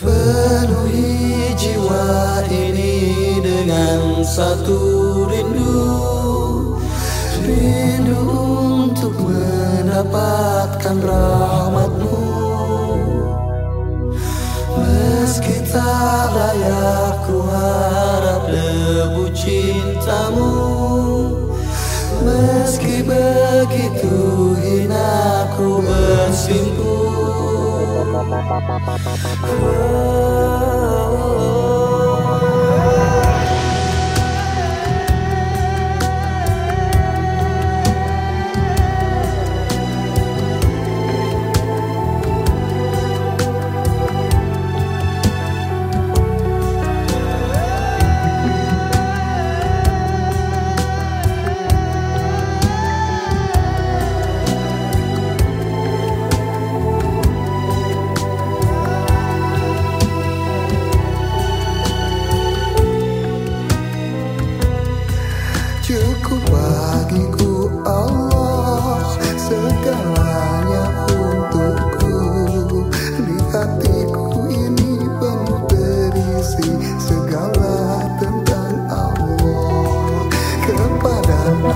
Penuhi jiwa ini dengan satu rindu. Rindu untuk mendapatkan rahmatmu. Meski tak layak ku harap debu cintamu Whoa.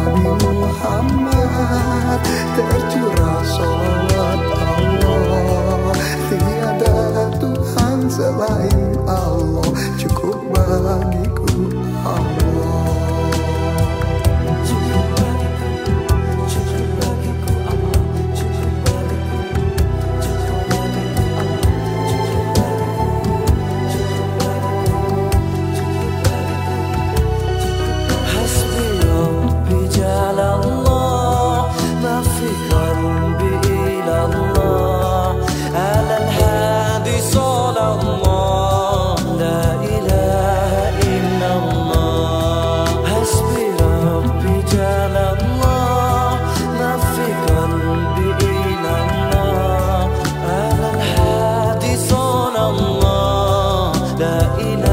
Nabi Muhammad tercurah in